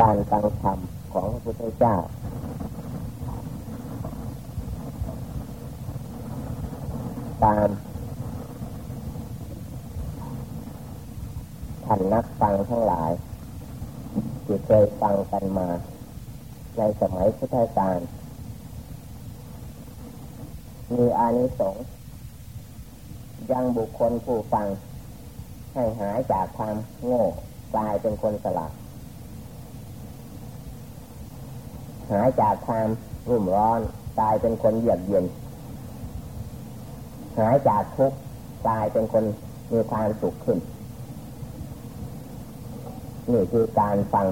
การฟังธรรมของพระพุทธเจ้า ตามท่านนักฟังทั้งหลายที่เคยฟังกันมา ในสมัยพุทธกาลมีอานิสงส์ยังบุคคลผู้ฟัง ให้หายจากความโง่กลายเป็นคนสลัด หายจากความรุ่มร้อนกลายเป็นคนเยือกเย็น หายจากทุกข์กลายเป็นคนมีความสุขขึ้น นี่คือการฟัง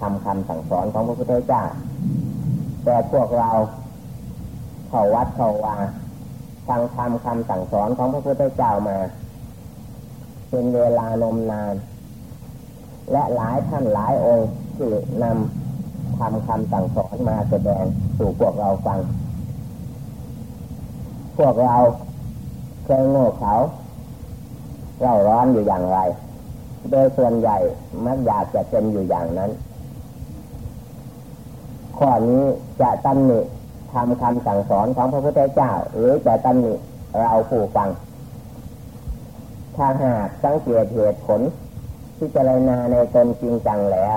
ทำคำสั่งสอนของพระพุทธเจ้า แต่พวกเราเข้าวัดเข้าวาฟังทำคำสั่งสอนของพระพุทธเจ้ามา เป็นเวลานมนาน และหลายท่านหลายองค์ที่นำ ทำคำสั่งสอนมาแสดงสู่พวกเราฟัง พวกเราเคยโง่เขาเราร้อนอยู่อย่างไร โดยส่วนใหญ่มักอยากจะเป็นอยู่อย่างนั้น ข้อนี้จะตำหนิทำคำสั่งสอนของพระพุทธเจ้า หรือจะตำหนิเราผู้ฟัง ถ้าหากสังเกตเหตุผลที่จะรนาในตนจริงจังแล้ว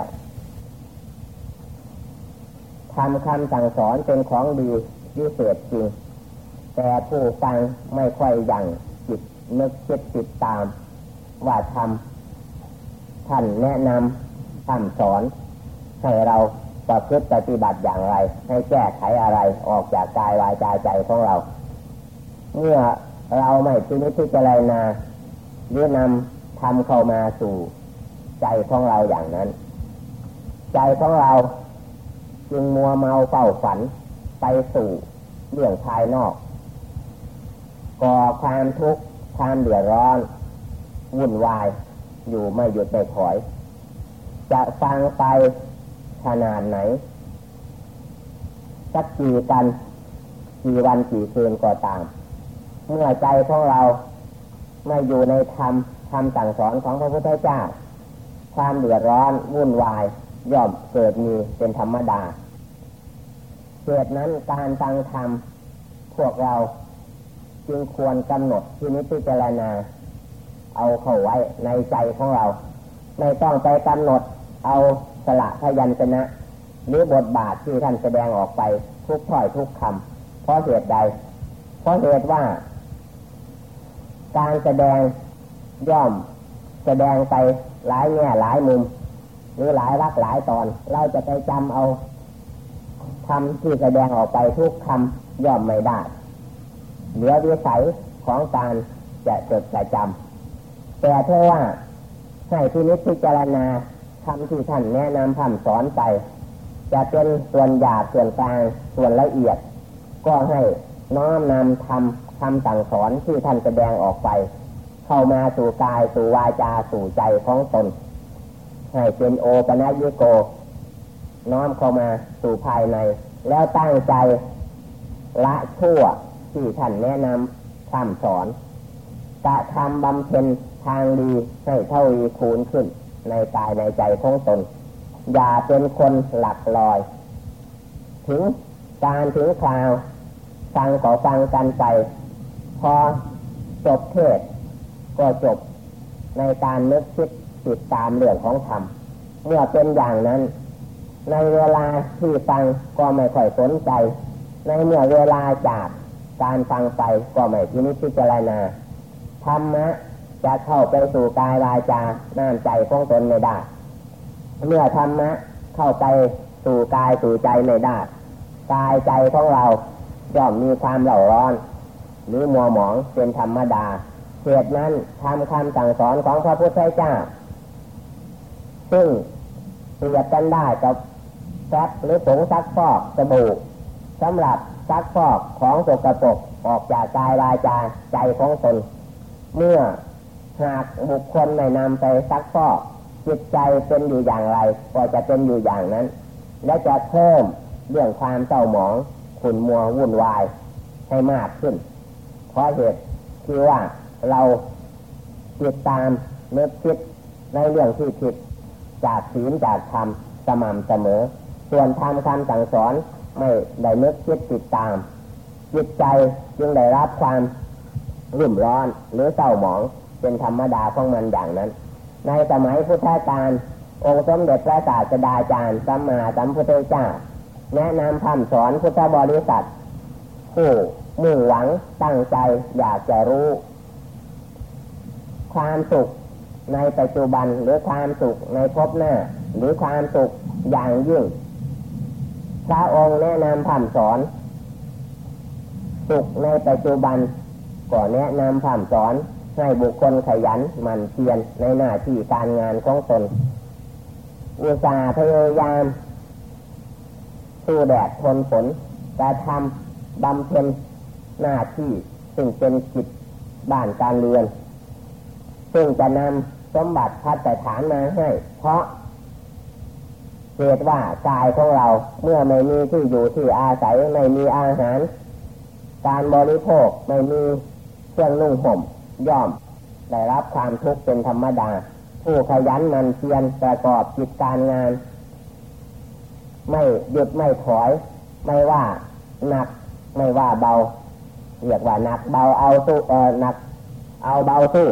ทำคำสั่งสอนเป็นของดีวิเศษจริง แต่ผู้ฟังไม่ค่อยยังจิตนึกคิดติดตาม ว่าทำท่านแนะนำท่านสอน ให้เราประพฤติปฏิบัติอย่างไร ให้แก้ไขอะไรออกจากกายวายใจใจของเรา เมื่อเราไม่พินิจพิจารณาหรือนำทำเข้ามาสู่ใจของเราอย่างนั้น ใจของเรา จึงมัวเมาเฝ้าฝันไปสู่เรื่องภายนอก ก่อความทุกข์ความเดือดร้อน วุ่นวาย อยู่ไม่หยุดไม่ถอย จะฟังไปขนาดไหนสักกี่กันกี่วันกี่คืนก็ตาม เมื่อใจของเราไม่อยู่ในธรรมธรรมสั่งสอนของพระพุทธเจ้า ความเดือดร้อนวุ่นวาย ย่อมเกิดมีเป็นธรรมดาเหตุนั้นการฟังธรรมพวกเราจึงควรกำหนดที่นิพพารณา เอาเข้าไว้ในใจของเรา ไม่ต้องไปกำหนดเอาสละพยัญชนะหรือบทบาทที่ท่านแสดงออกไปทุกถ้อยทุกคำเพราะเหตุใด เพราะเหตุว่า การแสดงย่อมแสดงไปหลายแง่หลายมุม หรือหลายรักหลายตอน เราจะไปจำเอาคำที่แสดงออกไปทุกคำย่อมไม่ได้เหลือวิสัยของการจะจดจะจำแต่เท่าว่าให้ที่นิพพิจารณาคำที่ท่านแนะนำคำสอนไป จะเป็นส่วนหยาบส่วนกลางส่วนละเอียด ก็ให้น้อมนำทำคำสั่งสอนที่ท่านแสดงออกไป เข้ามาสู่กายสู่วาจาสู่ใจของตน ให้เป็นโอปนัญิโก น้อมเข้ามาสู่ภายใน แล้วตั้งใจละชั่วที่ท่านแนะนำคำสอนกระทำบำเพ็ญทางดีให้เท่าวีคูณขึ้น ในกายในใจของตน อย่าเป็นคนหลักลอย ถึงการถึงคราวฟังก็ฟังกันไป พอจบเทศ ก็จบในการนึกคิด ติดตามเรื่องของธรรมเมื่อเป็นอย่างนั้น ในเวลาที่ฟังก็ไม่ค่อยสนใจ ในเมื่อเวลาจากการฟังไปก็ไม่ที่นิพพิจารณาธรรมะจะเข้าไปสู่กายวาจาน้ำใจของตนไม่ได้ เมื่อธรรมะเข้าไปสู่กายสู่ใจไม่ได้กายใจของเราย่อมมีความเหล่าร้อน หรือมัวหมองเป็นธรรมดาเหตุนั้นทำคำสั่งสอนของพระพุทธเจ้า ซึ่งเปรียบกันได้กับแฟบหรือผงซักฟอกสบู่สำหรับซักฟอกของสกปรกออกจากกายวาจาใจของตนเมื่อหากบุคคลไม่นำไปซักฟอกจิตใจเป็นอยู่อย่างไร ก็จะเป็นอยู่อย่างนั้น และจะเพิ่มเรื่องความเศร้าหมองขุ่นมัววุ่นวายให้มากขึ้น เพราะเหตุที่ว่าเราติดตามเนื้อคิดในเรื่องที่ผิด จากศีลจากธรรมสม่ำเสมอ ส่วนทำคำสั่งสอนไม่ได้นึกคิดติดตาม จิตใจจึงได้รับความรุ่มร้อนหรือเศร้าหมองเป็นธรรมดาของมันอย่างนั้น ในสมัยพุทธกาลองค์สมเด็จพระศาสดาจารย์สัมมาสัมพุทธเจ้า แนะนำคำสอนพุทธบริษัทผู้มุ่งหวังตั้งใจอยากจะรู้ ความสุข ในปัจจุบันหรือความสุขในภพหน้า หรือความสุขอย่างยิ่ง พระองค์แนะนำคำสอน สุขในปัจจุบันก็แนะนำคำสอนให้บุคคลขยันหมั่นเพียรในหน้าที่การงานของตนอุตสาห์พยายามสู้แดดทนฝนกระทำบำเพ็ญหน้าที่ซึ่งเป็นกิจบ้านการเรือน ซึ่งจะนำ สมบัติพัฒฐานมาให้ เพราะเหตุว่ากายของเราเมื่อไม่มีที่อยู่ที่อาศัยไม่มีอาหาร การบริโภคไม่มีเครื่องนุ่งห่มย่อม ได้รับความทุกข์เป็นธรรมดา ผู้ขยันมันเพียรประกอบกิจการงาน ไม่หยุดไม่ถอย ไม่ว่าหนักไม่ว่าเบาเรียกว่าหนักเบาเอาสู้เออหนัก เอาเบาสู้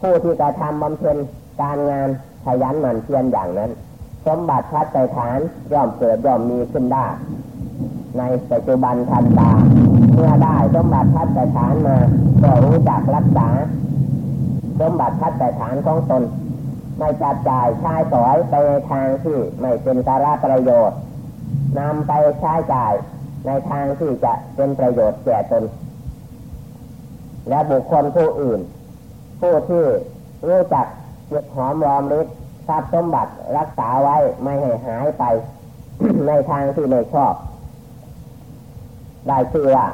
ผู้ที่กระทำบำเพ็ญการงานขยันหมั่นเพียรอย่างนั้น สมบัติพัดใจฐานย่อมเกิดย่อมมีขึ้นได้ ในปัจจุบันทันตา เมื่อได้สมบัติพัดใจฐานมาก็รู้จักรักษา สมบัติพัดใจฐานของตน ไม่จัดจ่ายใช้สอยไปในทางที่ไม่เป็นสาระประโยชน์นำไปใช้จ่ายในทางที่จะเป็นประโยชน์แก่ตน และบุคคลผู้อื่น ผู้ที่รู้จักเก็บหอมรอมริบทรัพย์สมบัติรักษาไว้ไม่ให้หายไป ในทางที่ไม่ชอบ ได้ชื่อว่า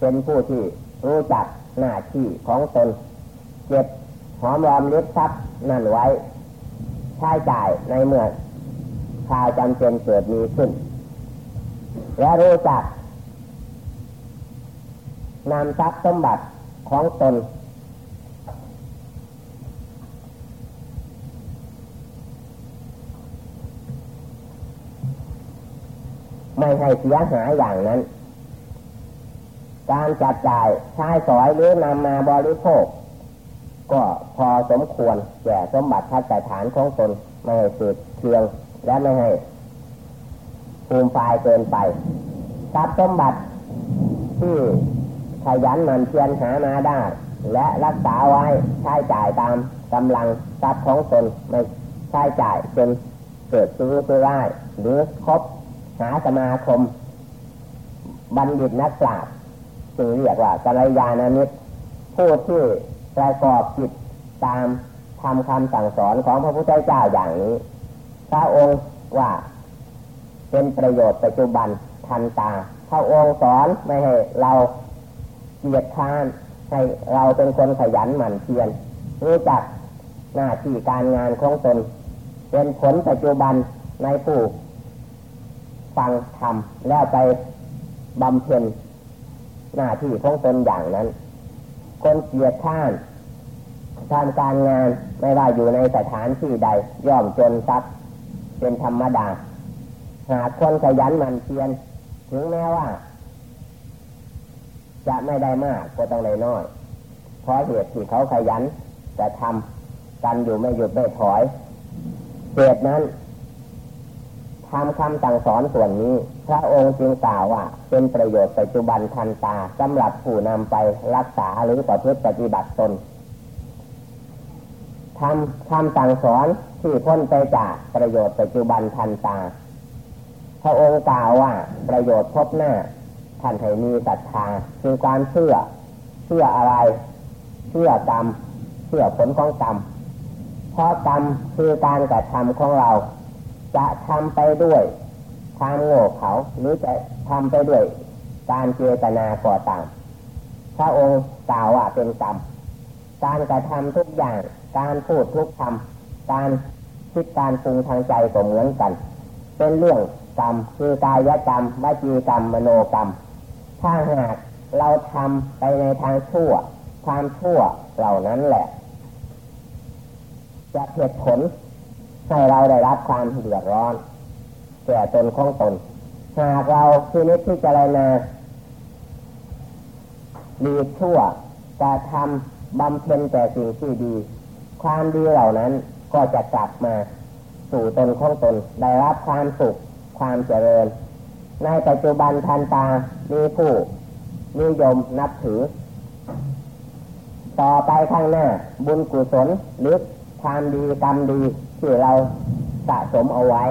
เป็นผู้ที่รู้จักหน้าที่ของตนเก็บหอมรอมริบทรัพย์นั่นไว้ ใช้จ่ายในเมื่อข่าวจำเป็นเกิดมีขึ้น และรู้จักนำทรัพย์สมบัติของตน ไม่ให้เสียหายอย่างนั้น การจัดจ่ายใช้สอยหรือนำมาบริโภค ก็พอสมควรแก่สมบัติทัศฐานของตนไม่ให้สืดเคืองและไม่ให้ภูมิฟายเกินไปทรัพย์สมบัติที่ขยันหมันเพียรหามาได้ และรักษาไว้ใช้จ่ายตามกำลังทรัพย์ของตนไม่ใช้จ่ายจนเกิดซื้อซื้อได้หรือครบ หาสมาคม บัณฑิตนักปราชญ์จึงเรียกว่ากัลยาณมิตรผู้ที่ประกอบจิตตามทำคำสั่งสอนของพระพุทธเจ้าอย่างนี้ พระองค์ว่าเป็นประโยชน์ปัจจุบันทันตา พระองค์สอนไม่ให้เราเกียดค้านให้เราเป็นคนขยันหมั่นเพียรรู้จักหน้าที่การงานของตน เป็นผลปัจจุบันในผู้ ฟังทำแล้วไปบำเพ็ญหน้าที่ของตนอย่างนั้น คนเกียดข้านทำการงานไม่ว่าอยู่ในสถานที่ใด ย่อมจนทรัพย์เป็นธรรมดา หากคนขยันหมั่นเพียรถึงแม้ว่า จะไม่ได้มากก็ต้องได้น้อยเพราะเหตุที่เขาขยันจะทำกันอยู่ไม่หยุดไม่ถอยเหตุนั้น ทำคำสั่งสอนส่วนนี้ พระองค์จึงกล่าวว่า เป็นประโยชน์ปัจจุบันทันตาสำหรับผู้นำไปรักษาหรือประพฤติปฏิบัติตนทำคำสั่งสอนที่พ้นไปจากประโยชน์ปัจจุบันทันตา พระองค์กล่าวว่าประโยชน์พบหน้าท่านให้มีศรัทธาคือความเชื่อ เชื่ออะไร เชื่อกรรม เชื่อผลของกรรม เพราะกรรมคือการกระทำของเรา จะทำไปด้วยความโง่เขาหรือจะทำไปด้วยการเจตนาก่อตามพระองค์กล่าวว่าเป็นกรรมการกระทำทุกอย่าง การพูดทุกคำการคิดการปรุงทางใจก็เหมือนกัน เป็นเรื่องกรรมคือกายกรรมวจีกรรมมโนกรรม ถ้าหากเราทำไปในทางชั่ว ความชั่วเหล่านั้นแหละ จะเหตุผล ให้เราได้รับความเดือดร้อนแก่ตนของตน หากเราที่นิพพิจารณาดีชั่วจะทำบำเพ็ญแต่สิ่งที่ดี ความดีเหล่านั้นก็จะกลับมา สู่ตนของตน ได้รับความสุข ความเจริญ ในปัจจุบันทันตา มีผู้นิยมนับถือ ต่อไปข้างหน้า บุญกุศลหรือ ความดีกรรมดีที่เราสะสมเอาไว้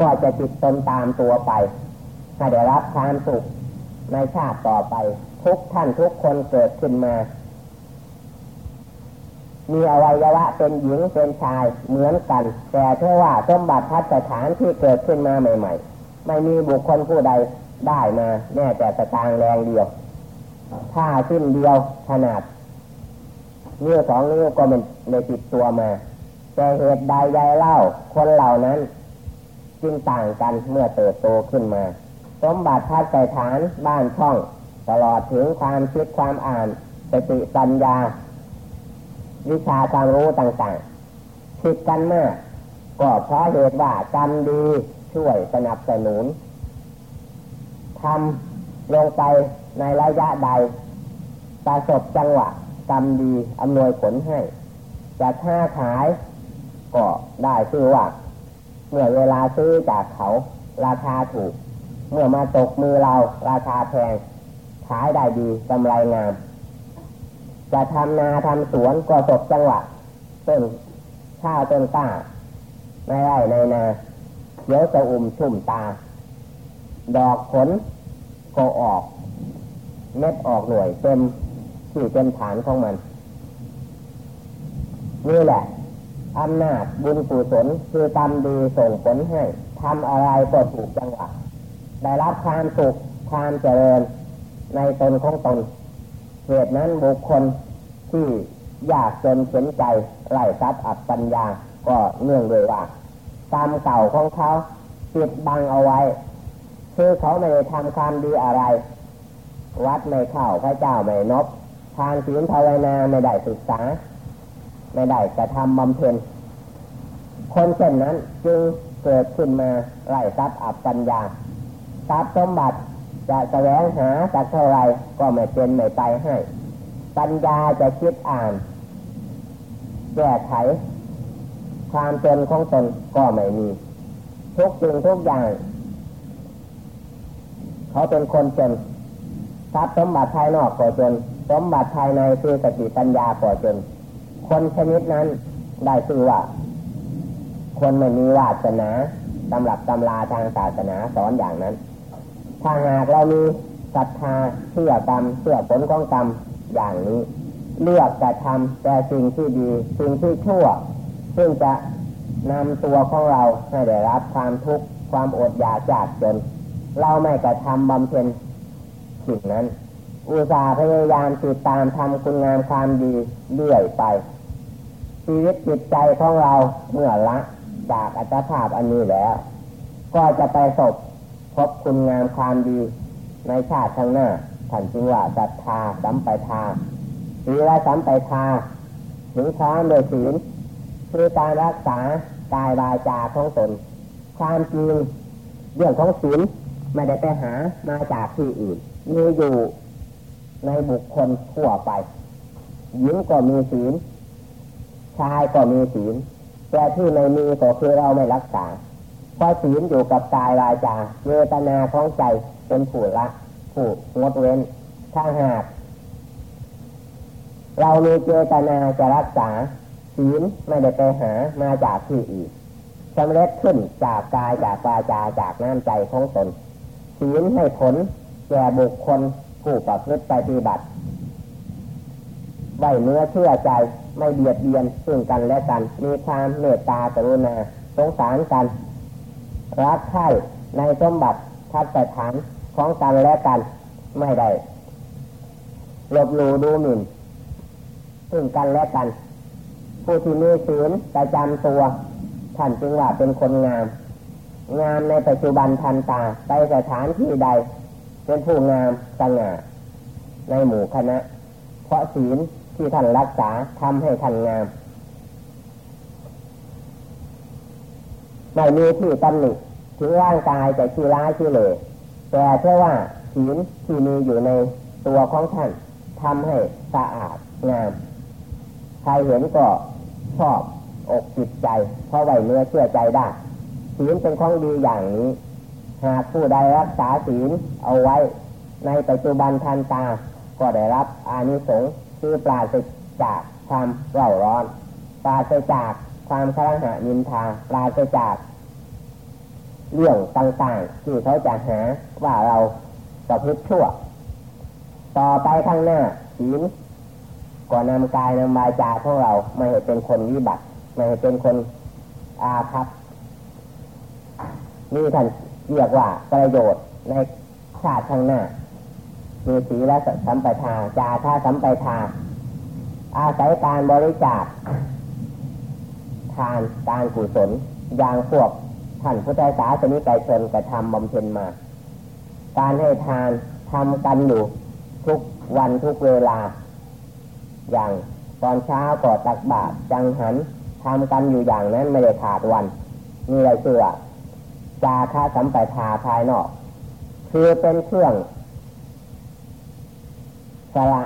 ก็จะติดตนตามตัวไปให้ได้รับความสุขในชาติต่อไป ทุกท่านทุกคนเกิดขึ้นมา มีอวัยวะเป็นหญิงเป็นชายเหมือนกัน แต่เท่าว่าสมบัติพัฒฐานที่เกิดขึ้นมาใหม่ ๆ ไม่มีบุคคลผู้ใดได้มาแน่แต่สตางแรงเดียว ถ้าสิ้นเดียวขนาดนิ้วสองนิ้วก็มัน ในติดตัวมา แต่เหตุใดใหญ่เล่า คนเหล่านั้น จึงต่างกันเมื่อเติบโตขึ้นมา สมบัติพัฒฐานบ้านช่อง ตลอดถึงความคิดความอ่านสติปัญญา วิชาความรู้ต่างๆผิดกันมากก็เพราะเหตุว่ากรรมดีช่วยสนับสนุนทำลงไปในระยะใดประสบจังหวะกรรมดีอำนวยผลให้ จะค้าขายก็ได้ชื่อว่า เมื่อเวลาซื้อจากเขา ราคาถูก เมื่อมาตกมือเราราคาแพงขายได้ดีกำไรงาม จะทำนาทำสวนก็สบจังหวะต้นข้าวต้นก้าในไรในนาเดี๋ยวจะอุ่มชุ่มตา ดอกผลก็ออก เม็ดออกหน่วยเต็มที่เป็นฐานของมัน นี่แหละอำนาจบุญกุศลคือกรรมดีส่งผลให้ทำอะไรก็ถูกจังหวะได้รับความสุขความเจริญในตนของตนเหตุนั้นบุคคลที่ยากจนเข็นใจไร้ทรัพย์อับปัญญาก็เนื่องด้วยว่ากรรมเก่าของเขาปิดบังเอาไว้ คือเขาไม่ได้ทำความดีอะไร วัดไม่เข้าพระเจ้าไม่นบทานศีลภาวนาไม่ได้ศึกษา ไม่ได้จะทำบำเพ็ญคนเช่นนั้นจึงเกิดขึ้นมาไร้ทรัพย์อับปัญญาทรัพย์สมบัติจะแสวงหาจากเท่าไรก็ไม่เป็นไม่ไปให้ ปัญญาจะคิดอ่านแก้ไขความเจนของตนก็ไม่มี ทุกสิ่งทุกอย่าง เขาเป็นคนจนทรัพย์สมบัติภายนอกก็จน สมบัติภายในคือสติปัญญาก็จน คนชนิดนั้น ได้ชื่อว่า คนไม่มีวาสนาตำรับตำราทางศาสนาสอนอย่างนั้น ถ้าหากเรามีศรัทธาเชื่อกรรมเชื่อผลของกรรมอย่างนี้ เลือกจะทำแต่สิ่งที่ดีสิ่งที่ชั่ว ซึ่งจะนำตัวของเราให้ได้รับความทุกข์ความอดอยากจากจน เราไม่กระทำบำเพ็ญสิ่งนั้น อุตส่าห์พยายามติดตามทำคุณงามความดีเรื่อยไป ชีวิตจิตใจของเราเมื่อละ จากอัตภาพอันนี้แล้ว ก็จะไปสบพบคุณงามความดีในชาติข้างหน้าท่านจึงว่าศรัทธาสัมปทาศีลสัมปทาถึงพร้อมโดยศีลคือการรักษากายวาจาของตนความจริงเรื่องของศีลไม่ได้ไปหามาจากที่อื่น มีอยู่ในบุคคลทั่วไปหญิงก็มีศีล ชายก็มีศีลแต่ที่ไม่มีก็คือเราไม่รักษาเพราะศีลอยู่กับกายวาจาเวทนาของใจเป็นผู้ละผู้งดเว้นถ้าหากเรามีเจตนาจะรักษาศีลไม่ได้ไปหามาจากที่อื่นสำเร็จขึ้นจากกายจากวาจาจากน้ำใจของตนศีลให้ผลแก่บุคคลผู้ประพฤติปฏิบัติไว้เนื้อเชื่อใจ ไม่เบียดเบียนซึ่งกันและกัน มีความเมตตากรุณาสงสารกัน รักใคร่ในสมบัติทัศฐานของกันและกันไม่ได้ลบหลู่ดูหมิ่นซึ่งกันและกัน ผู้ที่มีศีลประจำตัวท่านจึงว่าเป็นคนงาม งามในปัจจุบันทันตาไปสถานที่ใด เป็นผู้งามสง่าในหมู่คณะ เพราะศีล ที่ท่านรักษาทำให้ท่านงาม ไม่มีที่ตำหนิถึงร่างกายจะขี้ร้ายขี้เหร่แต่เชื่อว่าศีลที่มีอยู่ในตัวของท่านทำให้สะอาดงาม ใครเห็นก็ชอบอกจิตใจ เพราะไว้เนื้อเชื่อใจได้ศีลเป็นของดีอย่างนี้ หากผู้ใดรักษาศีลเอาไว้ในปัจจุบันทันตา ก็ได้รับอานิสงส์ คือปราศจากความเร่าร้อน ปราศจากความคารหะนินทาปราศจากเรื่องต่างๆ ที่เขาจะหาว่าเราประพฤติชั่ว ต่อไปข้างหน้าศีลก็นำกายนำวาจาของเราไม่ให้เป็นคนวิบัติไม่ให้เป็นคนอาภัพนี่ท่านเรียกว่าประโยชน์ในชาติข้างหน้า มีสีและสัมปทาจาท่าสัมปทา อาศัยการบริจาคทานการกุศลอย่างพวกท่านพุทธศาสนิกชนกระทำบำเพ็ญมา การให้ทานทำกันอยู่ทุกวันทุกเวลา อย่างตอนเช้าก็ตักบาตรจังหันทำกันอยู่อย่างนั้นไม่ได้ขาดวันนี่เลยเชื่อจาค่าสัมปทาภายนอก คือเป็นเครื่อง สละ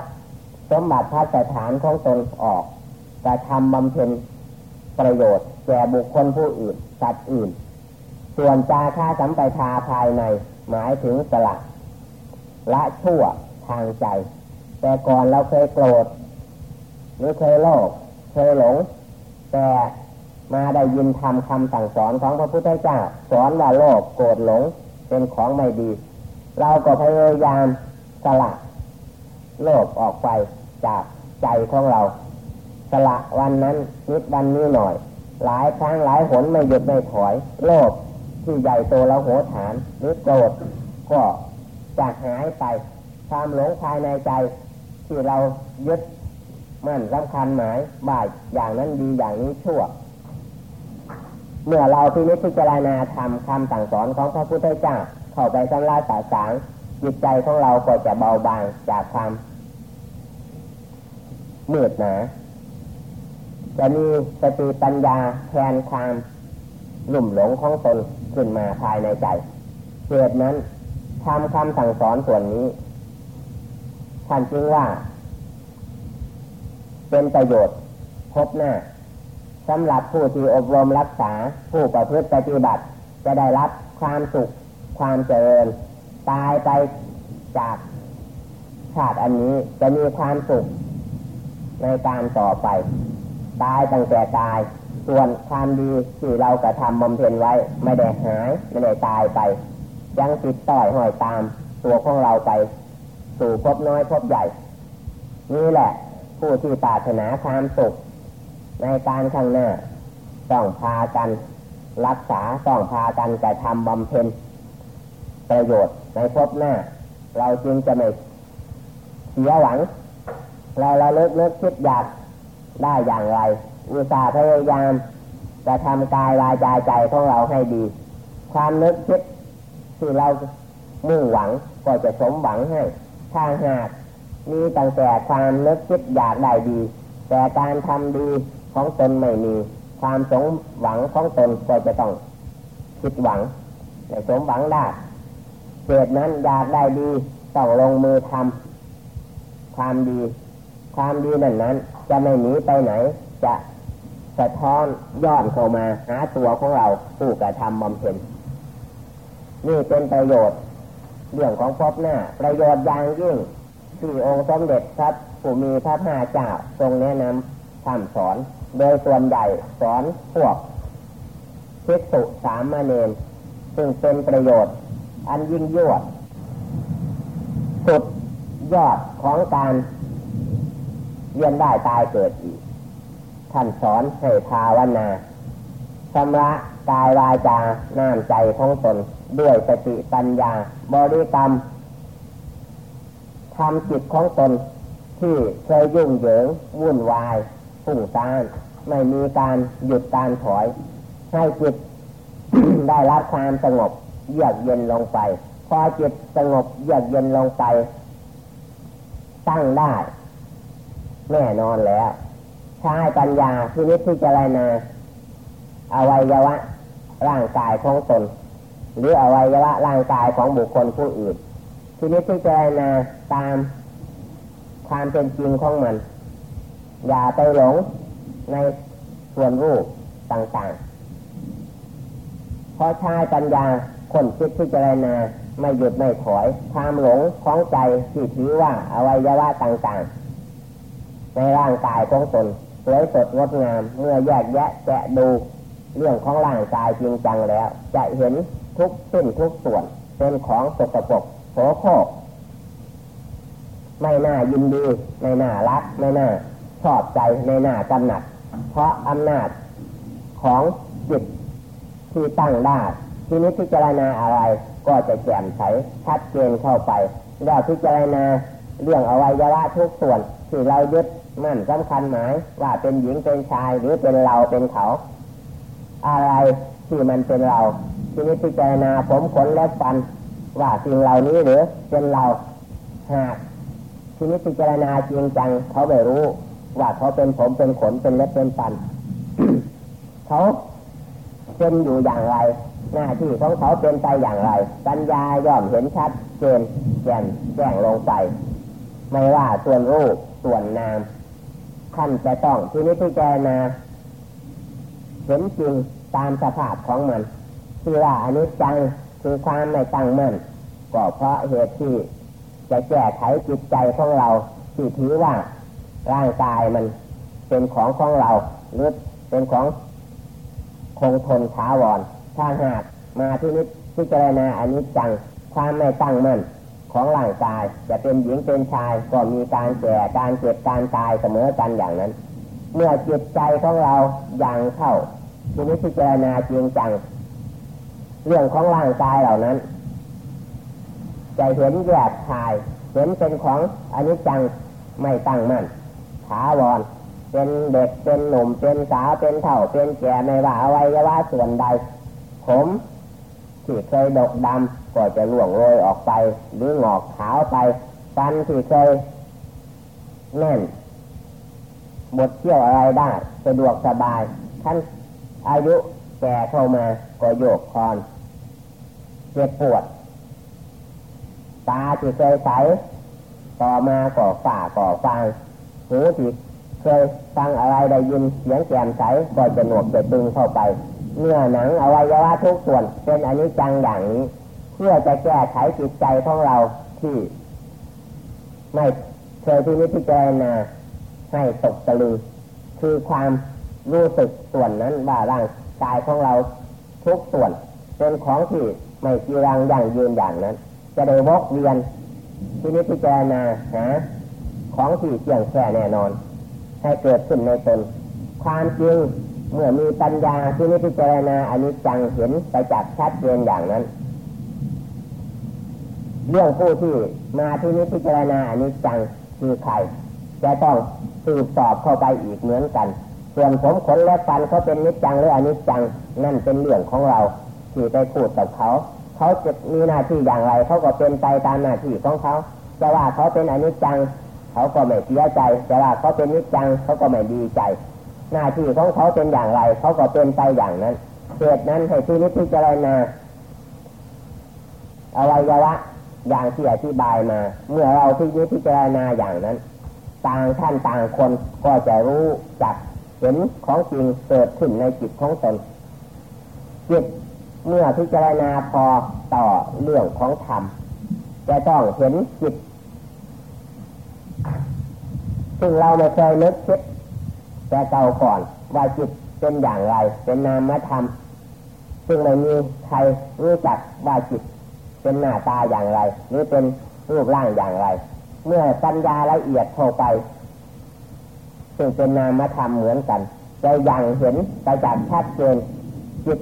สมบัติพัสถานของตนออกกระทำบำเพ็ญประโยชน์แก่บุคคลผู้อื่น สัตว์อื่น ส่วนจาค่าสัมปทาภายในหมายถึงสละละชั่วทางใจ แต่ก่อนเราเคยโกรธ หรือเคยโลภเคยหลง แต่มาได้ยินทำคำสั่งสอนของพระพุทธเจ้า สอนว่าโลภโกรธหลงเป็นของไม่ดี เราก็พยายามสละ โลภออกไปจากใจของเรา สละวันนั้นนิดวันนี้หน่อย หลายครั้งหลายหนไม่หยุดไม่ถอย โลภที่ใหญ่โตแล้วโหฐานหรือโกรธก็จะหายไปความหลงภายในใจ ที่เรายึดมั่นสำคัญหมายบ่ายอย่างนั้นดีอย่างนี้ชั่ว เมื่อเราพินิจพิจารณาทำคำสั่งสอนของพระพุทธเจ้าเข้าไปสำลาสาสางจิตใจของเราก็จะเบาบางจากความ มืดหนาจะมีสติปัญญาแทนความหลุ่มหลงของตนขึ้นมาภายในใจเหตุนั้นทำคำสั่งสอนส่วนนี้ท่านจึงว่า เป็นประโยชน์พบหน้าสำหรับผู้ที่อบรมรักษาผู้ประพฤติปฏิบัติ จะได้รับความสุข ความเจริญ ตายไปจากชาติอันนี้จะมีความสุข ในการต่อไป ตายตั้งแต่ตาย ส่วนความดีที่เรากระทำบำเพ็ญไว้ ไม่ได้หาย ไม่ได้ตายไป ยังติดต่อยห้อยตามตัวของเราไป สู่พบน้อยพบใหญ่ นี่แหละ ผู้ที่ปรารถนาความสุข ในการข้างหน้า ต้องพากัน รักษาต้องพากันกระทำบำเพ็ญประโยชน์ในพบหน้า เราจึงจะไม่เสียหวัง เราเราเลิกเลิกคิดอยากได้อย่างไรอุตส่าห์พยายามจะทำกายวาจาใจของเราให้ดี ความนึกคิดที่เรามุ่งหวังก็จะสมหวังให้ถ้าหากมีตั้งแต่ความนึกคิดอยากได้ดี แต่การทำดีของตนไม่มี ความสมหวังของตนก็จะต้องคิดหวังแต่สมหวังได้เกิดนั้นอยากได้ดีต้องลงมือทำความดี ความดีนั้นนั้น จะไม่หนีไปไหน จะสะท้อนย้อนเข้ามาหาตัวของเราผู้กระทำบำเพ็ญนี่เป็นประโยชน์เรื่องของพบหน้า ประโยชน์อย่างยิ่งที่องค์สมเด็จพระผู้มีพระภาเจ้าทรงแนะนำทำสอน โดยส่วนใหญ่สอนพวกภิกษุสามเณรซึ่งเป็นประโยชน์ อันยิ่งยวด สุดยอดของการ เวียนได้ตายเกิดอีก ท่านสอนให้ภาวนาชำระกายวาจาน้ำใจของตน ด้วยสติปัญญา บริกรรมทำจิตของตนที่เคยยุ่งเหยิงวุ่นวายฝุ่งซ่านไม่มีการหยุดการถอย ให้จิตได้รับความสงบเยือกเย็นลงไป พอจิตสงบเยือกเย็นลงไป ตั้งได้ แน่นอนแล้วใช้ปัญญาที่นิพพิจารณาอวัยวะ ร่างกายของตน หรืออวัยวะร่างกายของบุคคลผู้อื่น ทีนี้ที่เจนาตามความเป็นจริงของมัน อย่าไปหลงในส่วนรูปต่างๆ เพราะชายปัญญาคนคิดที่เจรนาไม่หยุดไม่ถอยความหลงของใจที่ถือว่าอวัยวะต่างๆ ในร่างกายของตนสวยสดงดงาม เมื่อแยกแยะแกะดูเรื่องของร่างกายจริงจังแล้ว จะเห็นทุกสิ้นทุกส่วนเป็นของสกปรกโสโครกไม่น่ายินดี ไม่น่ารัก ไม่น่าชอบใจไม่น่ากำหนัด เพราะอำนาจของจิตที่ตั้งได้ที่นี้พิจารณาอะไรก็จะแจ่มใสชัดเจนเข้าไปแล้วพิจารณาเรื่องอวัยวะทุกส่วนที่เรายึด มั่นสำคัญหมายว่าเป็นหญิงเป็นชายหรือเป็นเราเป็นเขา อะไรที่มันเป็นเราทีนี้พิจารณาผมขนและฟัน ว่าสิ่งเหล่านี้หรือเป็นเราหากทีนี้พิจารณาจริงจังเขาไม่รู้ ว่าเขาเป็นผมเป็นขนเป็นเล็บเป็นฟันเขาเป็นอยู่อย่างไร หน้าที่ของเขาเป็นไปอย่างไร ปัญญาย่อมเห็นชัดเจนแจ่มแจ้งลงไป ไม่ว่าส่วนรูปส่วนนาม ท่านจะต้องที่นี้พิจารณาเห็นจริงตามสภาพของมันที่ว่าอนิจจังคือความไม่ตั้งมั่นก็เพราะเหตุที่จะแก้ไขจิตใจของเราที่ถือว่าร่างกายมันเป็นของของเราหรือเป็นของคงทนท้าวรถ้าหากมาที่นี้พิจารณาอนิจจังความไม่ตั้งมั่น ของร่างกาย จะเป็นหญิงเป็นชายก็มีการแก่การเจ็บการตายเสมอกันอย่างนั้น เมื่อจิตใจของเราอย่างเข้าทีนี้พิจารณาจริงจัง เรื่องของร่างกายเหล่านั้นจะเห็นแยกชาย เห็นเป็นของอนิจจังไม่ตั้งมั่นถาวรเป็นเด็กเป็นหนุ่มเป็นสาวเป็นเฒ่าเป็นแก่ไม่ว่าอวัยวะส่วนใด ผมที่เคยดกดำ ก็จะล่วงโรยออกไป หรืองอกขาวไปฟันที่เคยแน่นบดเที่ยวอะไรได้สะดวกสบายท่านอายุแก่เข้ามาก็โยกคอนเจ็บปวด ตาที่เคยใสต่อมาก็ฝ่าก่อฟังหูที่เคยฟังอะไรได้ยินเสียงแจ่มใสก็จะหนวกจะตึงเข้าไปเนื้อหนังอวัยวะทุกส่วนเป็นอนิจจังอย่างนี้ เพื่อจะแก้ไขจิตใจของเราที่ไม่เคยที่นิพจารณาให้ตกตะลึงคือความรู้สึกส่วนนั้นว่าร่างกายของเราทุกส่วน เป็นของที่ไม่จีรังอย่างยืนอย่างนั้น จะได้วกเวียนที่นี้พิจารณาหาของที่เที่ยงแค่แน่นอน ให้เกิดขึ้นในตน ความจริงเมื่อมีปัญญาที่นี้พิจารณาอนิจจังเห็นไปจากชัดเจนอย่างนั้น เรื่องผู้ที่มาที่นี้พิจารณาอนิจจังคือใครจะต้องสืบสอบเข้าไปอีกเหมือนกัน ส่วนผมขนและฟันเขาเป็นนิจจังหรืออนิจจังนั่นเป็นเรื่องของเราที่ได้พูดกับเขา เขาจะมีหน้าที่อย่างไรเขาก็เป็นไปตามหน้าที่ของเขาจะว่าเขาเป็นอนิจจัง เขาก็ไม่เสียใจจะว่าเขาเป็นนิจจังเขาก็ไม่ดีใจ หน้าที่ของเขาเป็นอย่างไร เขาก็เป็นไปอย่างนั้นเหตุนั้นให้ที่นิพพิจารณาอวัยวะ อย่างที่อธิบายมา เมื่อเราที่นิพพิจารณาอย่างนั้น ต่างท่านต่างคนก็จะรู้จักเห็นของจริงเกิดขึ้นในจิตของตนจิตเมื่อพิจารณาพอต่อเรื่องของธรรมจะต้องเห็นจิต ซึ่งเราไม่เคยนึกคิดแต่เก่าก่อนว่าจิตเป็นอย่างไร เป็นนามธรรมซึ่งไม่มีใครรู้จักว่าจิต เป็นหน้าตาอย่างไร หรือเป็นรูปร่างอย่างไร เมื่อปัญญาละเอียดเข้าไป ซึ่งเป็นนามธรรมเหมือนกันจะยังเห็นไปจากชัดเจนจิต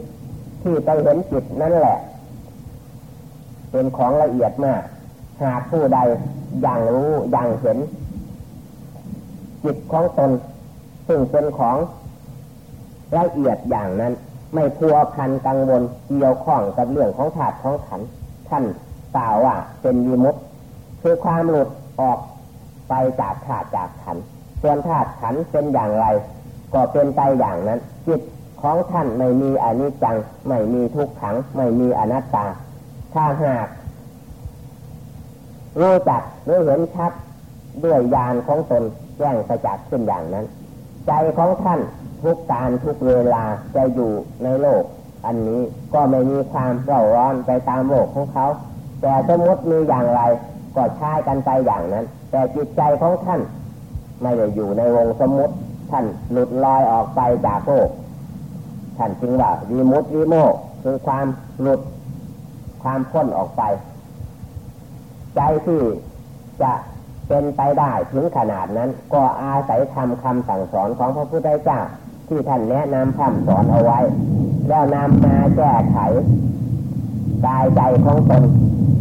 ที่ไปเห็นจิตนั่นแหละ เป็นของละเอียดมาก หากผู้ใดยังรู้ยังเห็น จิตของตน ซึ่งเป็นของละเอียดอย่างนั้น ไม่พัวพันกังวลเกี่ยวข้องกับเรื่องของถาดของขัน ท่านกล่าวว่าเป็นวิมุตคือความหลุดออกไปจากถาดจากขันส่วนถาดขันเป็นอย่างไร ก็เป็นไปอย่างนั้น จิตของท่านไม่มีอนิจจัง ไม่มีทุกขัง ไม่มีอนัตตา ถ้าหากรู้จักรู้เห็นชัดด้วยญาณของตนแจ้งประจักษ์ขึ้นอย่างนั้น ใจของท่านทุกการทุกเวลาจะอยู่ในโลก อันนี้ก็ไม่มีความเร่าร้อนไปตามโลกของเขา แต่สมมติมีอย่างไรก็ใช้กันไปอย่างนั้น แต่จิตใจของท่าน ไม่ได้อยู่ในวงสมมติท่านหลุดลอยออกไปจากโลกท่านจึงว่าวีมุตวีโมคือความหลุดความพ้นออกไป ใจที่จะเป็นไปได้ถึงขนาดนั้น ก็อาศัยทำคำสั่งสอนของพระพุทธเจ้า ที่ท่านแนะนำคำสอนเอาไว้ แล้วนำมาแก้ไขกายใจของตน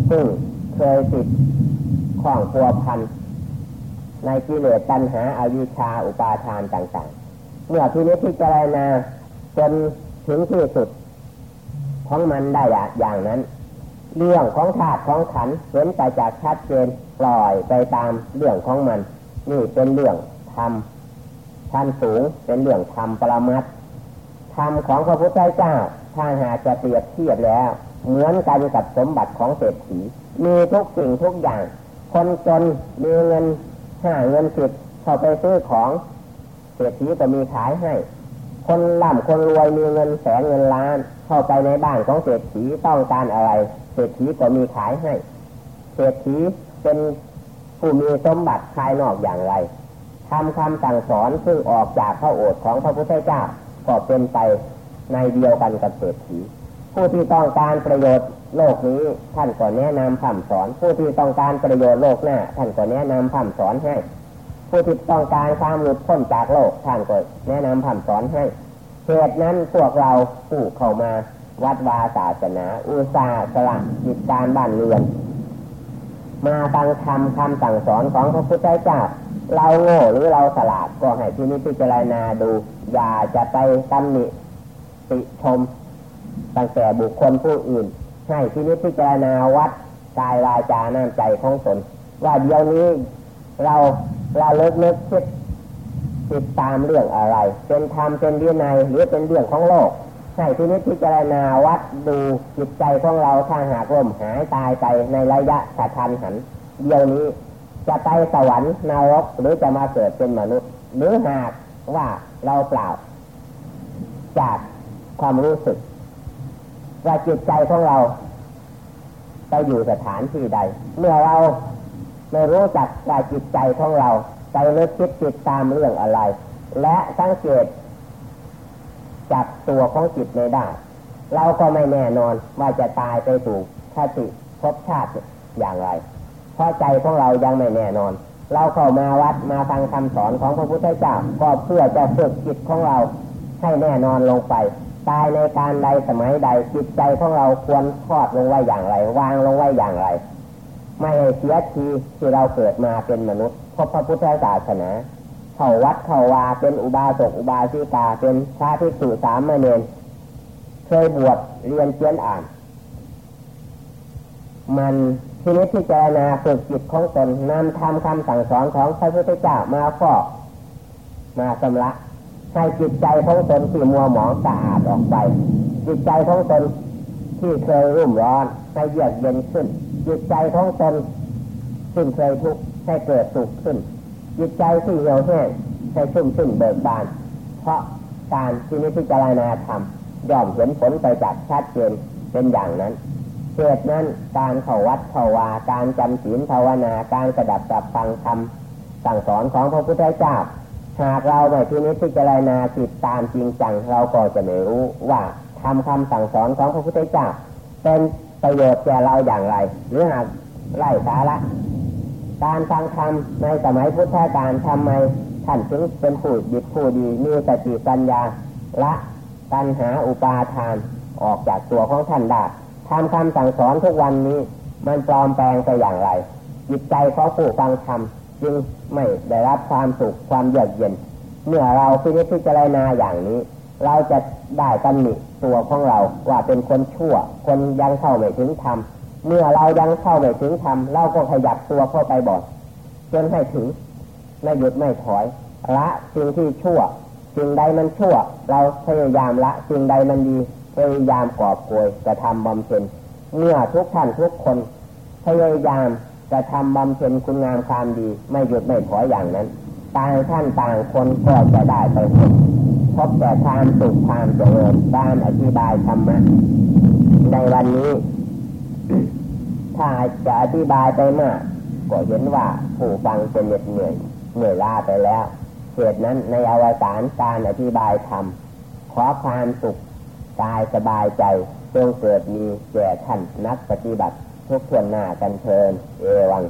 ซึ่งเคยติดข้องพัวพัน ในกิเลสตัณหาอาวิชชาอุปาทานต่างๆ เมื่อทีนี้พิจารณาจนถึงที่สุด ของมันได้อย่างนั้น เรื่องของธาตุของขันเห็นไปจากชัดเจนปล่อยไปตามเรื่องของมัน นี่เป็นเรื่องธรรม ท่านสูงเป็นเรื่องธรรมปรมัตธรรมของพระพุทธเจ้า ถ้าหากจะเปรียบเทียบแล้ว เหมือนกันกับสมบัติของเศรษฐี มีทุกสิ่งทุกอย่าง คนจนมีเงินห้าเงินสิบเข้าไปซื้อของ เศรษฐีก็มีขายให้ คนร่ำคนรวยมีเงินแสนเงินล้าน เข้าไปในบ้านของเศรษฐีต้องการอะไร เศรษฐีก็มีขายให้ เศรษฐีเป็นผู้มีสมบัติภายนอกอย่างไร ทำคำสั่งสอนซึ่งออกจากพระโอษฐ์ของพระพุทธเจ้าก็เป็นไปในเดียวกันกับเศรษฐีผู้ที่ต้องการประโยชน์โลกนี้ท่านก็แนะนำคำสอน ผู้ที่ต้องการประโยชน์โลกหน้า ท่านก็แนะนำคำสอนให้ ผู้ที่ต้องการความหลุดพ้นจากโลกท่านก็แนะนำคำสอนให้เหตุนั้นพวกเราผู้เข้ามาวัดวาศาสนา อุตสาสละจิตการบ้านเรือน มาฟังคำคำสั่งสอนของพระพุทธเจ้า เราโง่หรือเราสลาดก็ให้ที่นี้พิจารณาดู อย่าจะไปตำหนิติชม ตั้งแต่บุคคลผู้อื่น ให้ที่นี้พิจารณาวัดกายวาจาน้ำใจของตนว่าเดี๋ยวนี้เราเราเลิกนึกคิดติดตามเรื่องอะไร เป็นธรรมเป็นวินัยหรือเป็นเรื่องของโลกให้ที่นี้พิจารณาวัดดูจิตใจของเราถ้าหากล่มหายตายไปในระยะสัทันหันเดียวนี้ จะไปสวรรค์นรกหรือจะมาเกิดเป็นมนุษย์ หรือหากว่าเราเปล่า จากความรู้สึก ว่าจิตใจของเราไปอยู่สถานที่ใด เมื่อเราไม่รู้จักกายจิตใจของเราใจเลือกคิดติดตามเรื่องอะไร และสังเกตจับตัวของจิตไม่ได้ เราก็ไม่แน่นอนว่าจะตายไปสู่ชาติภพชาติอย่างไร เพราะใจของเรายังไม่แน่นอน เราเข้ามาวัดมาฟังคำสอนของพระพุทธเจ้าก็เพื่อจะฝึกจิตของเราให้แน่นอนลงไปตายในการใดสมัยใดจิตใจของเราควรทอดลงไว้อย่างไร วางลงไว้อย่างไร ไม่เสียทีที่เราเกิดมาเป็นมนุษย์พบพระพุทธศาสนาเข้าวัดเข้าวาเป็นอุบาสกอุบาสิกาเป็นพระภิกษุสามเณรเคยบวชเรียนเขียนอ่าน มัน ทีนี้ที่เจรณาฝึกจิตของตนนำทำคำสั่งสอนของพระพุทธเจ้ามาฟอกมาสำละให้จิตใจของตนที่มัวหมองสะอาดออกไป จิตใจของตนที่เคยรุ่มร้อนให้เยือกเย็นขึ้น จิตใจของตนซึ่งเคยทุกข์ให้เกิดสุขขึ้น จิตใจที่เหี่ยวแห้งให้ชุ่มชื่นเบิกบาน เพราะการที่นิพพานาธรรมย่อมเห็นผลไปจากชัดเจนเป็นอย่างนั้น เหตุนั้นการเข้าวัดเข้าวาการจำศีลภาวนาการกระดับจับฟังธรรมสั่งสอนของพระพุทธเจ้าหากเราไม่ที่นี้พิจารณาจิตตามจริงจังเราก็จะไม่รู้ว่าทำคำสั่งสอนของพระพุทธเจ้าเป็นประโยชน์แก่เราอย่างไร หรือหากไล่สาระการฟังธรรมในสมัยพุทธกาลทำไมท่านจึงเป็นผู้ดีผู้ดีมีสติปัญญาละปัญหาอุปาทานออกจากตัวของท่านได้ ทำคำสั่งสอนทุกวันนี้ มันปลอมแปลงไปอย่างไร จิตใจของผู้ฟังธรรมจึงไม่ได้รับความสุขความเยือกเย็น เมื่อเราพิจารณาอย่างนี้ เราจะได้ตำหนิตัวของเราว่าเป็นคนชั่ว คนยังเข้าไม่ถึงธรรมเมื่อเรายังเข้าไม่ถึงธรรมเราก็ขยับตัวเข้าไปบ่อยจนให้ถึงไม่หยุดไม่ถอยละสิ่งที่ชั่วสิ่งใดมันชั่ว เราพยายามละสิ่งใดมันดี พยายามกอบโกยกระทำบำเพ็ญเมื่อทุกท่านทุกคน พยายามกระทำบำเพ็ญคุณงามความดี ไม่หยุดไม่ถอยอย่างนั้นต่างท่านต่างคนก็จะได้ไปพบพบแต่ความสุขความเจริญการอธิบายธรรมะในวันนี้ ถ้าจะอธิบายไปมากก็เห็นว่าผู้ฟังจะเหน็ดเหนื่อยเหนื่อยล้าไปแล้วเหตุนั้นในอวสานการอธิบายธรรมขอความสุข กายสบายใจจงเกิดมีแก่ท่านนักปฏิบัติทุกส่วนหน้ากันเทินเอวัง